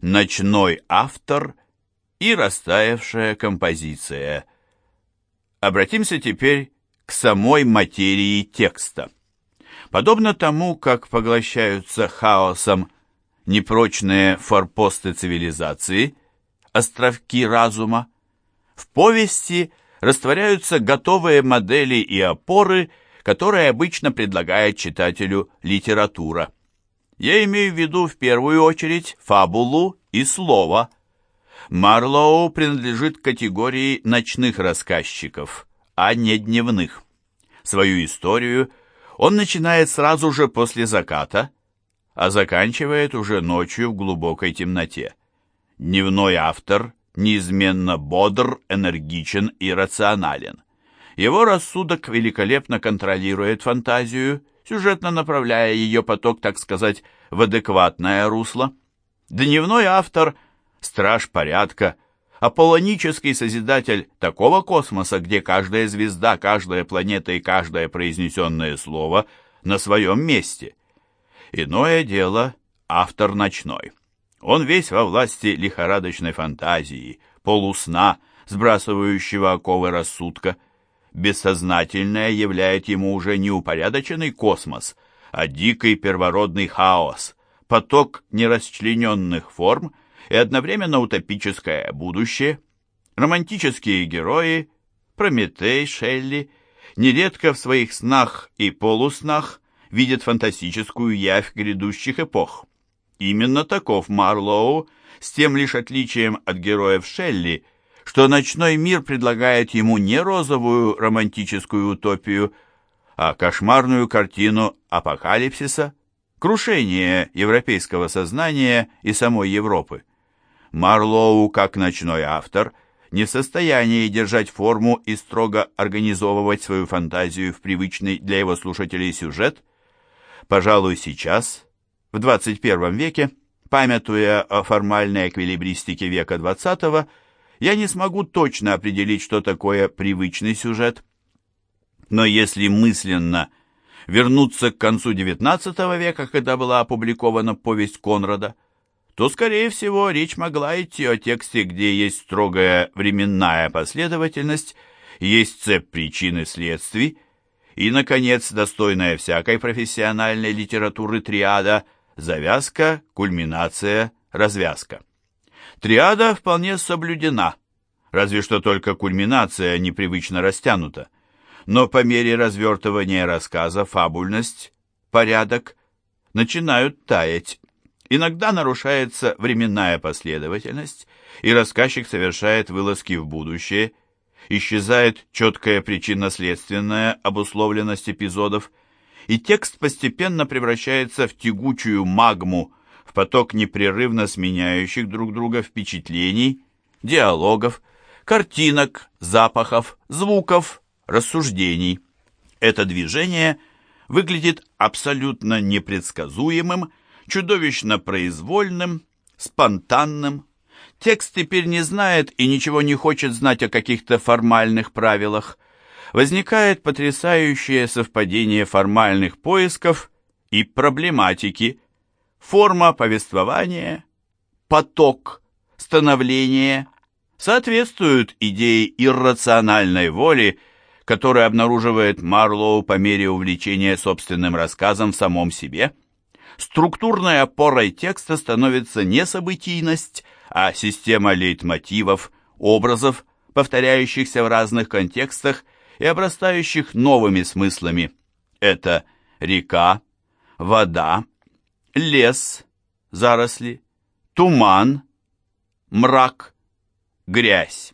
ночной автор и растаявшая композиция. Обратимся теперь к самой материи текста. Подобно тому, как поглощаются хаосом непрочные форпосты цивилизации, островки разума, в повести растворяются готовые модели и опоры, которые обычно предлагает читателю литература. Я имею в виду в первую очередь фабулу и слово. Марлоу принадлежит к категории ночных рассказчиков, а не дневных. Свою историю он начинает сразу же после заката, а заканчивает уже ночью в глубокой темноте. Дневной автор неизменно бодр, энергичен и рационален. Его рассудок великолепно контролирует фантазию, сюжетно направляя ее поток, так сказать, в адекватное русло. Дневной автор – страж порядка, аполлонический созидатель такого космоса, где каждая звезда, каждая планета и каждое произнесенное слово на своем месте. Иное дело – автор ночной. Он весь во власти лихорадочной фантазии, полусна, сбрасывающего оковы рассудка – бессознательное являет ему уже не упорядоченный космос, а дикий первородный хаос, поток нерасчлененных форм и одновременно утопическое будущее. Романтические герои, Прометей, Шелли, нередко в своих снах и полуснах видят фантастическую явь грядущих эпох. Именно таков Марлоу, с тем лишь отличием от героев Шелли – что ночной мир предлагает ему не розовую романтическую утопию, а кошмарную картину апокалипсиса, крушение европейского сознания и самой Европы. Марлоу, как ночной автор, не в состоянии держать форму и строго организовывать свою фантазию в привычный для его слушателей сюжет. Пожалуй, сейчас, в 21 веке, памятуя о формальной эквилибристике века XX, я не смогу точно определить, что такое привычный сюжет. Но если мысленно вернуться к концу XIX века, когда была опубликована повесть Конрада, то, скорее всего, речь могла идти о тексте, где есть строгая временная последовательность, есть цепь причин и следствий, и, наконец, достойная всякой профессиональной литературы триада «завязка», «кульминация», «развязка». Триада вполне соблюдена, разве что только кульминация непривычно растянута. Но по мере развертывания рассказа фабульность, порядок начинают таять. Иногда нарушается временная последовательность, и рассказчик совершает вылазки в будущее, исчезает четкая причинно-следственная обусловленность эпизодов, и текст постепенно превращается в тягучую магму, поток непрерывно сменяющих друг друга впечатлений, диалогов, картинок, запахов, звуков, рассуждений. Это движение выглядит абсолютно непредсказуемым, чудовищно произвольным, спонтанным. Текст теперь не знает и ничего не хочет знать о каких-то формальных правилах. Возникает потрясающее совпадение формальных поисков и проблематики – форма повествования, поток, становление соответствуют идее иррациональной воли, которую обнаруживает Марлоу по мере увлечения собственным рассказом в самом себе. Структурной опорой текста становится не событийность, а система лейтмотивов, образов, повторяющихся в разных контекстах и обрастающих новыми смыслами. Это река, вода, лес, заросли, туман, мрак, грязь.